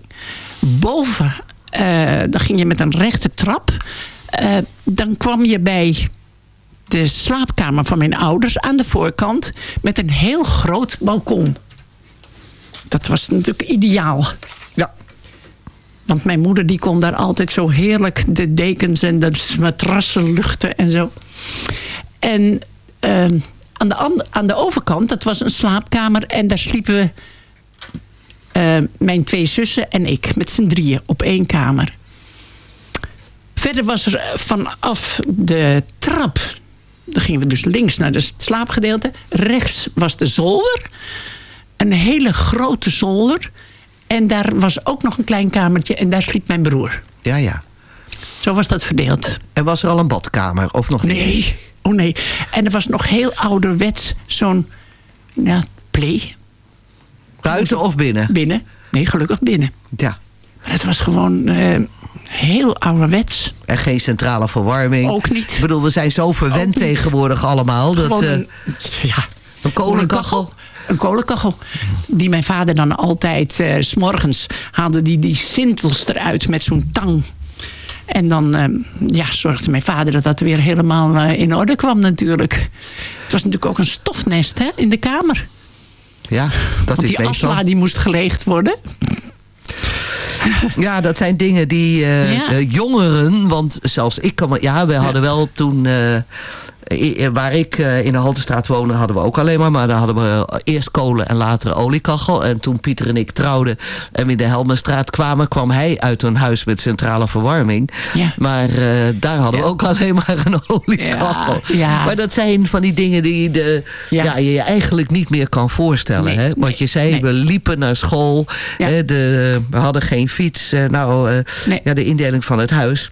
Boven, eh, dan ging je met een rechte trap. Eh, dan kwam je bij de slaapkamer van mijn ouders aan de voorkant. Met een heel groot balkon. Dat was natuurlijk ideaal. Ja. Want mijn moeder die kon daar altijd zo heerlijk de dekens en de matrassen luchten en zo. En ehm, aan, de aan de overkant, dat was een slaapkamer. En daar sliepen we, eh, mijn twee zussen en ik, met z'n drieën op één kamer. Verder was er vanaf de trap, dan gingen we dus links naar het slaapgedeelte. Rechts was de zolder. Een hele grote zolder. En daar was ook nog een klein kamertje en daar sliep mijn broer. Ja, ja. Zo was dat verdeeld. En was er al een badkamer of nog niet? Nee, oh nee. En er was nog heel ouderwets zo'n ja, play. Buiten of binnen? Binnen. Nee, gelukkig binnen. Ja. Maar het was gewoon eh, heel ouderwets. En geen centrale verwarming. Ook niet. Ik bedoel, we zijn zo verwend tegenwoordig allemaal. Dat, Gewoon eh, een, ja, een kolenkachel. Een kolenkachel. Die mijn vader dan altijd, eh, s s'morgens haalde die, die sintels eruit met zo'n tang. En dan eh, ja, zorgde mijn vader dat dat weer helemaal eh, in orde kwam natuurlijk. Het was natuurlijk ook een stofnest hè, in de kamer. Ja, dat Want is die asla die moest geleegd worden. Ja, dat zijn dingen die eh, Ja. eh, jongeren, want zelfs ik kan ja, we hadden wel toen, eh, waar ik eh, in de Haltestraat woonde, hadden we ook alleen maar, maar dan hadden we eerst kolen en later oliekachel. En toen Pieter en ik trouwden en we in de Helmenstraat kwamen, kwam hij uit een huis met centrale verwarming. Ja. Maar eh, daar hadden we ook alleen maar een oliekachel. Ja, ja. Maar dat zijn van die dingen die de, ja. je je eigenlijk niet meer kan voorstellen. Nee, hè? Want je zei, nee. we liepen naar school, hè, de, we hadden geen fiets. eh, nou, eh, ja, de indeling van het huis.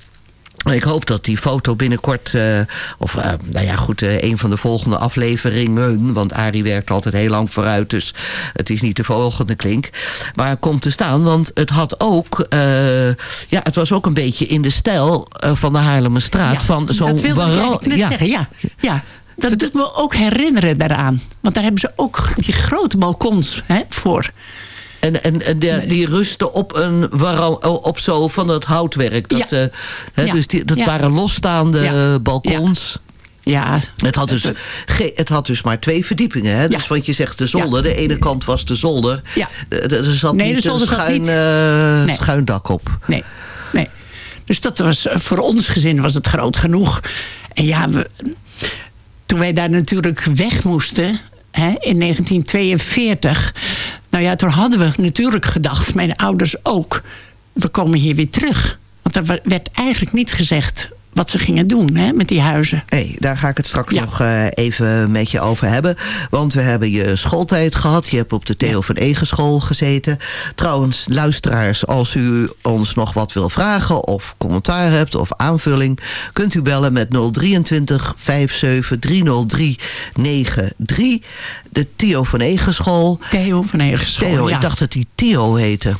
Ik hoop dat die foto binnenkort, eh, of eh, nou ja goed, eh, een van de volgende afleveringen, want Arie werkt altijd heel lang vooruit, dus het is niet de volgende klink, maar komt te staan, want het had ook, ja, het was ook een beetje in de stijl van de Haarlemmerstraat, Ja, van zo'n dat wilde ik wara- eigenlijk net ja. zeggen, ja. ja. Dat doet me ook herinneren daaraan. Want daar hebben ze ook die grote balkons hè, voor. En, en, en de- die rusten op, een, op zo van het houtwerk. Dat, Ja. eh, hè, Ja. Dus die, dat Ja. waren losstaande balkons. Ja. Het had, dus, het had dus maar twee verdiepingen. Hè? Dus want je zegt de zolder. De ene kant was de zolder. Ja. Er zat Nee, niet een schuin, niet. eh, Nee. schuin dak op. Nee, nee. Dus dat was, eh, voor ons gezin was het groot genoeg. En ja, we, toen wij daar natuurlijk weg moesten... Hè, in 1942... Nou ja, toen hadden we natuurlijk gedacht, mijn ouders ook... we komen hier weer terug. Want er werd eigenlijk niet gezegd wat ze gingen doen hè, met die huizen. Hey, daar ga ik het straks nog eh, even met je over hebben. Want we hebben je schooltijd gehad. Je hebt op de Theo van Egen school gezeten. Trouwens, luisteraars, als u ons nog wat wil vragen... of commentaar hebt of aanvulling... kunt u bellen met 023 57 303 93. De Theo van Egen school. Theo van Egen school, Theo, ja. ik dacht dat die Theo heette.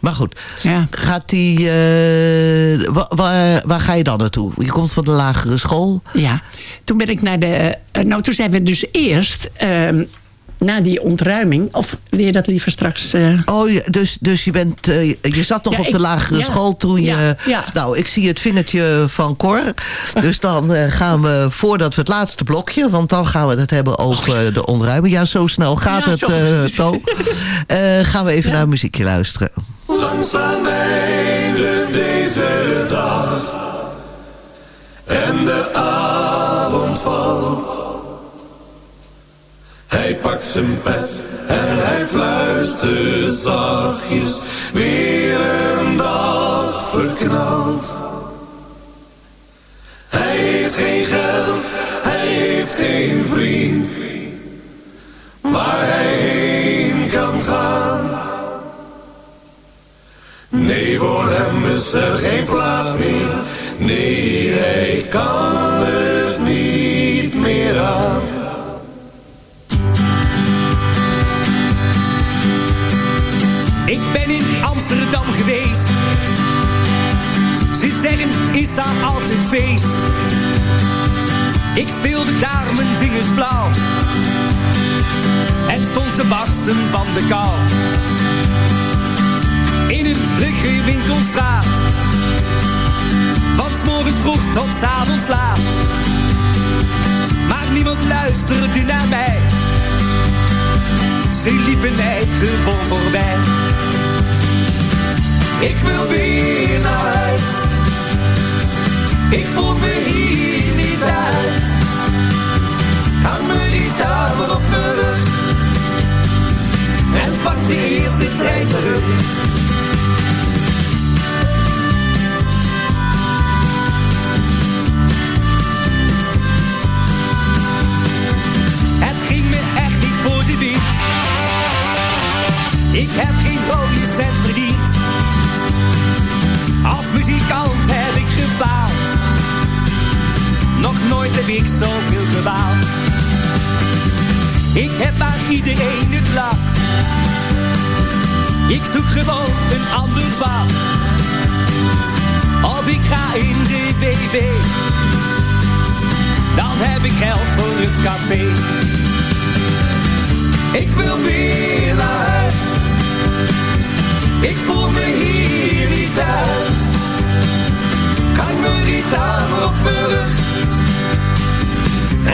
Maar goed, Ja. gaat die, eh, wa- waar, waar ga je dan naartoe? Je komt van de lagere school. Ja, toen ben ik naar de. eh, nou, toen zijn we dus eerst. ehm, na die ontruiming, of wil je dat liever straks... eh, Oh, ja, dus, dus je, bent, je zat toch Ja, op de lagere ja, school toen je... ja, ja. Nou, ik zie het vingertje van Cor. Dus dan gaan we, voordat we het laatste blokje... want dan gaan we het hebben over de ontruiming. Ja, zo snel gaat het, zo. To. Gaan we even naar een muziekje luisteren. Langzaam eindigt deze dag en de avond valt. Hij pakt zijn pet en hij fluistert zachtjes weer een dag verknald. Hij heeft geen geld, hij heeft geen vriend, waar hij heen Nee, voor hem is er geen plaats meer. Nee, hij kan het niet meer aan. Ik ben in Amsterdam geweest. Ze zeggen, is daar altijd feest. Ik speelde daar mijn vingers blauw. En stond te barsten van de kou. In een drukke winkelstraat. Van morgens vroeg tot 's avonds laat. Maar niemand luisterde naar mij. Ze liepen mij gewoon voorbij. Ik wil weer naar huis. Ik voel me hier niet thuis. Hang me die tafel op mijn rug. En pak de eerste trein terug. Ik zoek gewoon een ander vak. Of ik ga in de BV. Dan heb ik geld voor het café. Ik wil weer naar huis. Ik voel me hier niet thuis. Hang me tafel op mijn.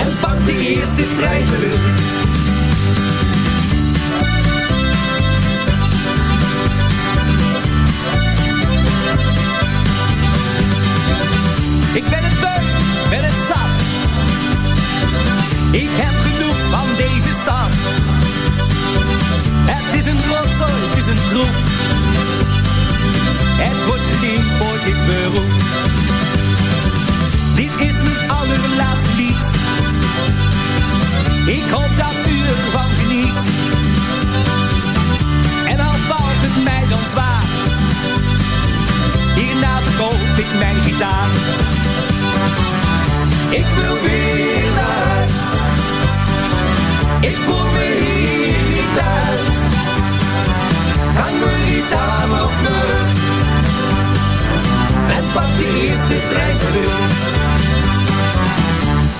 En pak de eerste trein terug.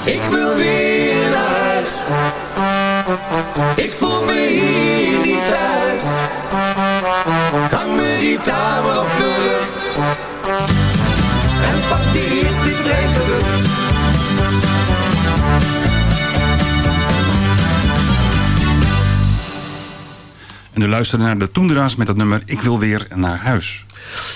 Ik wil weer naar huis. Ik voel me hier niet thuis. Hang mijn gitaar op mijn rug. En pak de eerste terug. En u luisterde naar de Toendera's met het nummer Ik wil weer naar huis.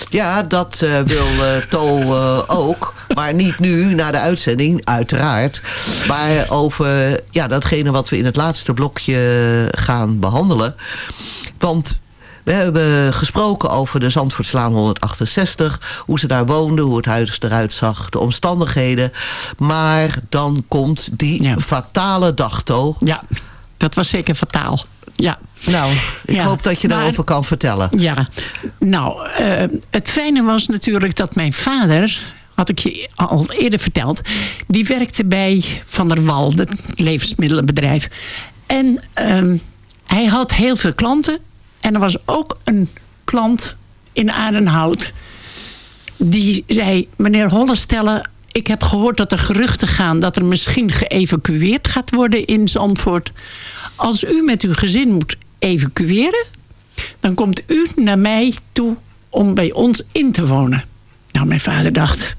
Ja, dat eh, wil eh To eh, ook. Maar niet nu, na de uitzending, uiteraard. Maar over ja, datgene wat we in het laatste blokje gaan behandelen. Want we hebben gesproken over de Zandvoortslaan 168. Hoe ze daar woonden, hoe het huis eruit zag, de omstandigheden. Maar dan komt die fatale dag, To. Ja, dat was zeker fataal. Ja. Nou, ik Ja, hoop dat je maar- daarover kan vertellen. Ja, nou, eh, het fijne was natuurlijk dat mijn vader, had ik je al eerder verteld, die werkte bij Van der Wal, het levensmiddelenbedrijf. En ehm, hij had heel veel klanten. En er was ook een klant in Adenhout die zei, meneer Hollestelle, ik heb gehoord dat er geruchten gaan dat er misschien geëvacueerd gaat worden in Zandvoort. Als u met uw gezin moet evacueren, dan komt u naar mij toe om bij ons in te wonen. Nou, mijn vader dacht,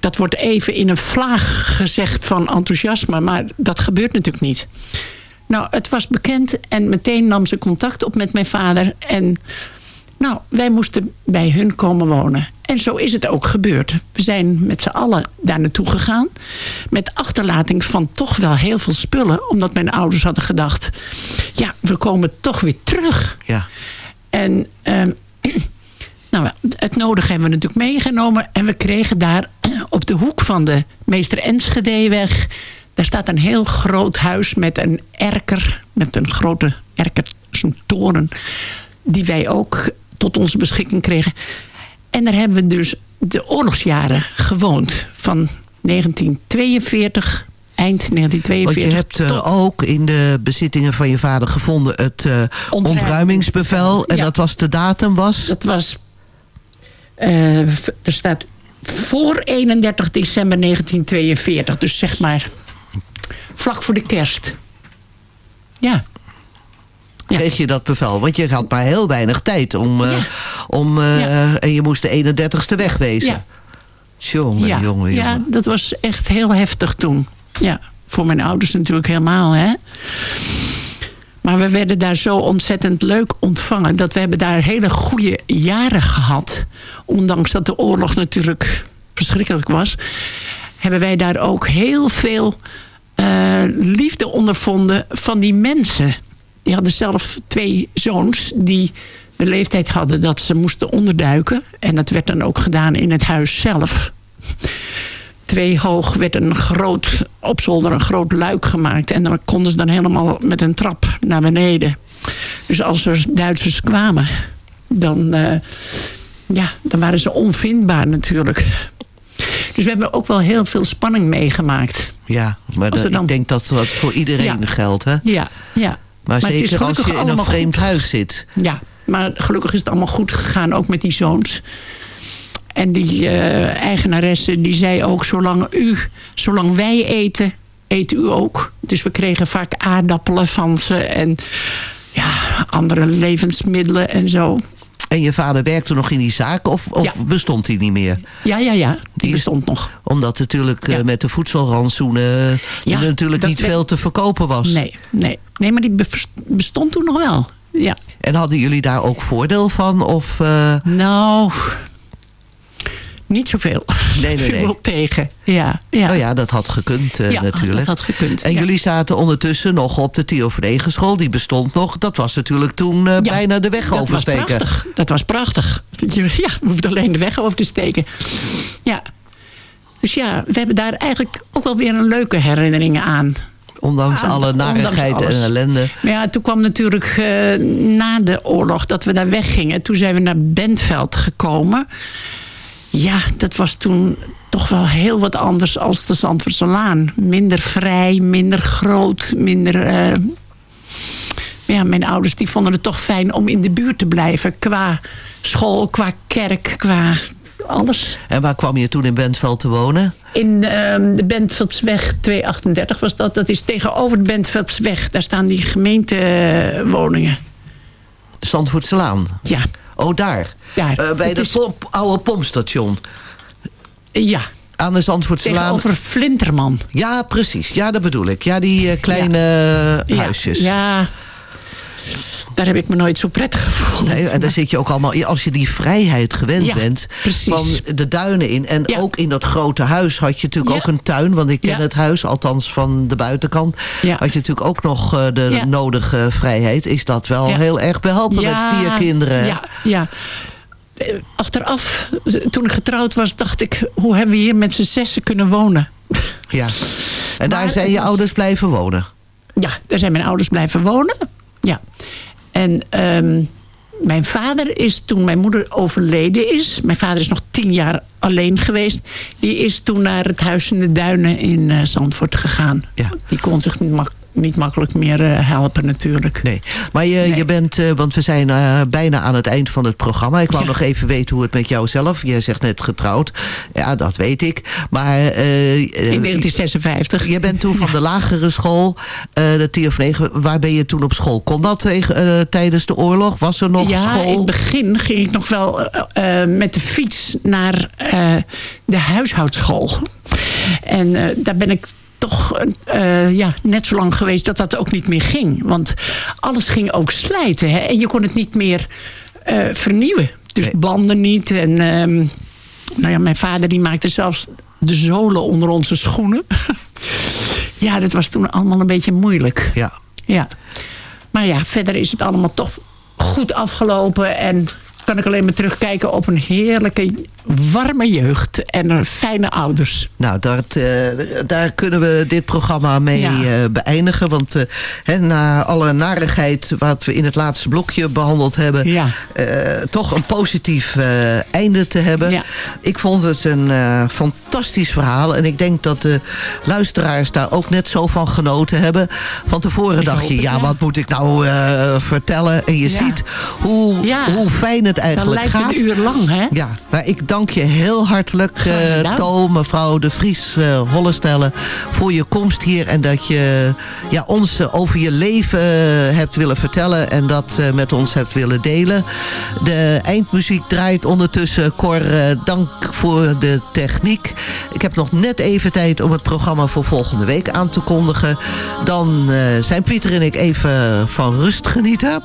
dat wordt even in een vlaag gezegd van enthousiasme, maar dat gebeurt natuurlijk niet. Nou, het was bekend en meteen nam ze contact op met mijn vader. En nou, wij moesten bij hun komen wonen. En zo is het ook gebeurd. We zijn met z'n allen daar naartoe gegaan. Met achterlating van toch wel heel veel spullen. Omdat mijn ouders hadden gedacht... ja, we komen toch weer terug. Ja. En ehm, nou, het nodige hebben we natuurlijk meegenomen. En we kregen daar op de hoek van de Meester Enschedeweg... daar staat een heel groot huis met een erker. Met een grote erker, zo'n toren. Die wij ook tot onze beschikking kregen. En daar hebben we dus de oorlogsjaren gewoond. Van 1942, eind 1942. Want je hebt eh, ook in de bezittingen van je vader gevonden het eh, ontruimingsbevel. En Ja. dat was de datum was? Dat was... eh, er staat voor 31 december 1942. Dus zeg maar vlak voor de kerst. Ja. Kreeg je dat bevel? Want je had maar heel weinig tijd om... eh, om eh, En je moest de 31ste wegwezen. Ja. Jongen, ja. jongen, ja, dat was echt heel heftig toen. Ja, voor mijn ouders natuurlijk helemaal, hè. Maar we werden daar zo ontzettend leuk ontvangen. Dat we hebben daar hele goede jaren gehad. Ondanks dat de oorlog natuurlijk verschrikkelijk was. Hebben wij daar ook heel veel eh, liefde ondervonden van die mensen. Die hadden zelf twee zoons die de leeftijd hadden dat ze moesten onderduiken. En dat werd dan ook gedaan in het huis zelf. Twee hoog werd een groot, op zolder een groot luik gemaakt. En dan konden ze dan helemaal met een trap naar beneden. Dus als er Duitsers kwamen, dan, eh, ja, dan waren ze onvindbaar natuurlijk. Dus we hebben ook wel heel veel spanning meegemaakt. Ja, maar dan- ik denk dat dat voor iedereen Ja. geldt, hè? Ja, ja. Maar, het is zeker als je in een vreemd goed. huis zit. Ja, maar gelukkig is het allemaal goed gegaan, ook met die zoons. En die eh, eigenaresse die zei ook, zolang, u, zolang wij eten, eet u ook. Dus we kregen vaak aardappelen van ze en ja, andere levensmiddelen en zo. En je vader werkte nog in die zaak of, of bestond hij niet meer? Ja, ja, ja, die bestond nog. Omdat natuurlijk eh, met de voedselrantsoenen Ja, er natuurlijk niet veel te verkopen was. Nee, nee. nee maar die bestond toen nog wel. Ja. En hadden jullie daar ook voordeel van? Of, eh, Nou, niet zoveel. Nee, nee, nee. wel tegen. Ja, ja. Oh ja, dat had gekund eh, Ja, natuurlijk. dat had gekund, En ja. jullie zaten ondertussen nog op de Theo Vregeschool. Die bestond nog. Dat was natuurlijk toen eh, bijna de weg dat oversteken. Was prachtig. Dat was prachtig. Ja, je hoeft alleen de weg over te steken. Ja. Dus ja, we hebben daar eigenlijk ook wel weer een leuke herinnering aan. Ondanks Aan- alle narigheid en ellende. Maar ja, toen kwam natuurlijk eh, na de oorlog dat we daar weggingen. Toen zijn we naar Bentveld gekomen. Ja, dat was toen toch wel heel wat anders als de Zandvoortse Laan. Minder vrij, minder groot, minder... eh, ja, mijn ouders die vonden het toch fijn om in de buurt te blijven. Qua school, qua kerk, qua alles. En waar kwam je toen in Bentveld te wonen? In ehm, de Bentveldsweg 238 was dat. Dat is tegenover de Bentveldsweg. Daar staan die gemeentewoningen. De Zandvoortselaan? Ja. Oh, daar? Daar. Eh, bij Het dat is- pomp- oude pompstation? Ja. Aan de Zandvoortselaan? Tegenover Flinterman. Ja, precies. Ja, dat bedoel ik. Ja, die eh, kleine eh, huisjes. Ja, daar heb ik me nooit zo prettig gevoeld. Nee, en daar zit je ook allemaal... Als je die vrijheid gewend Ja, bent... precies. van de duinen in. En ook in dat grote huis had je natuurlijk Ja. ook een tuin. Want ik ken het huis, althans van de buitenkant. Had je natuurlijk ook nog eh, de nodige vrijheid. Is dat wel heel erg behelpen met vier kinderen. Ja, ja. Eh, Achteraf, toen ik getrouwd was, dacht ik... hoe hebben we hier met z'n zessen kunnen wonen? Ja. En daar zijn je was- ouders blijven wonen. Ja, daar zijn mijn ouders blijven wonen. Ja. En ehm, mijn vader is toen mijn moeder overleden is... mijn vader is nog tien jaar alleen geweest... die is toen naar het Huis in de Duinen in eh, Zandvoort gegaan. Die kon zich niet, mak- niet makkelijk meer eh, helpen natuurlijk. Nee, maar je, je bent, eh, want we zijn eh, bijna aan het eind van het programma. Ik wou nog even weten hoe het met jou zelf. Je zegt net getrouwd. Ja, dat weet ik. Maar eh, In 1956. Je bent toen van de lagere school, eh, de tien of negen. Waar ben je toen op school? Kon dat tegen, eh, tijdens de oorlog? Was er nog ja, school? in het begin ging ik nog wel eh, eh, met de fiets naar eh, de huishoudschool. En eh, daar ben ik toch eh, ja, net zo lang geweest dat dat ook niet meer ging. Want alles ging ook slijten. Hè? En je kon het niet meer eh, vernieuwen. Dus banden niet. En ehm, nou ja, mijn vader die maakte zelfs de zolen onder onze schoenen. ja, dat was toen allemaal een beetje moeilijk. Ja. Ja. Maar ja, verder is het allemaal toch goed afgelopen. En kan ik alleen maar terugkijken op een heerlijke, warme jeugd. En fijne ouders. Nou, dat, eh, daar kunnen we dit programma mee Ja. eh, beëindigen. Want eh, na alle narigheid wat we in het laatste blokje behandeld hebben... toch een positief einde te hebben. Ik vond het een fantastisch verhaal. En ik denk dat de luisteraars daar ook net zo van genoten hebben. Van tevoren dacht je, ja, wat moet ik nou vertellen? En je ziet hoe, hoe fijn het eigenlijk lijkt een gaat. uur lang, hè? Ja, maar ik dank je heel hartelijk, eh gedaan. To, mevrouw de Vries eh Hollestelle, voor je komst hier. En dat je ja, ons eh, over je leven eh, hebt willen vertellen en dat eh, met ons hebt willen delen. De eindmuziek draait ondertussen. Cor, eh, dank voor de techniek. Ik heb nog net even tijd om het programma voor volgende week aan te kondigen. Dan eh, zijn Pieter en ik even van rust genieten.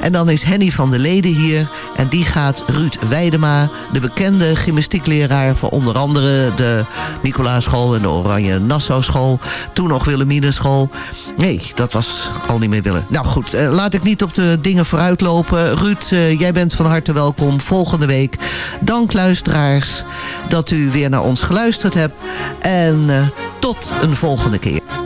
En dan is Henny van der Leden hier. En die gaat Ruud Weidema, de bekende gymnastiekleraar... van onder andere de Nicolaaschool en de Oranje Nassau School. Toen nog Wilhelminenschool. Nee, dat was al niet meer willen. Nou goed, eh, laat ik niet op de dingen vooruitlopen. Ruud, eh, jij bent van harte welkom volgende week. Dank luisteraars dat u weer naar ons geluisterd hebt. En eh, tot een volgende keer.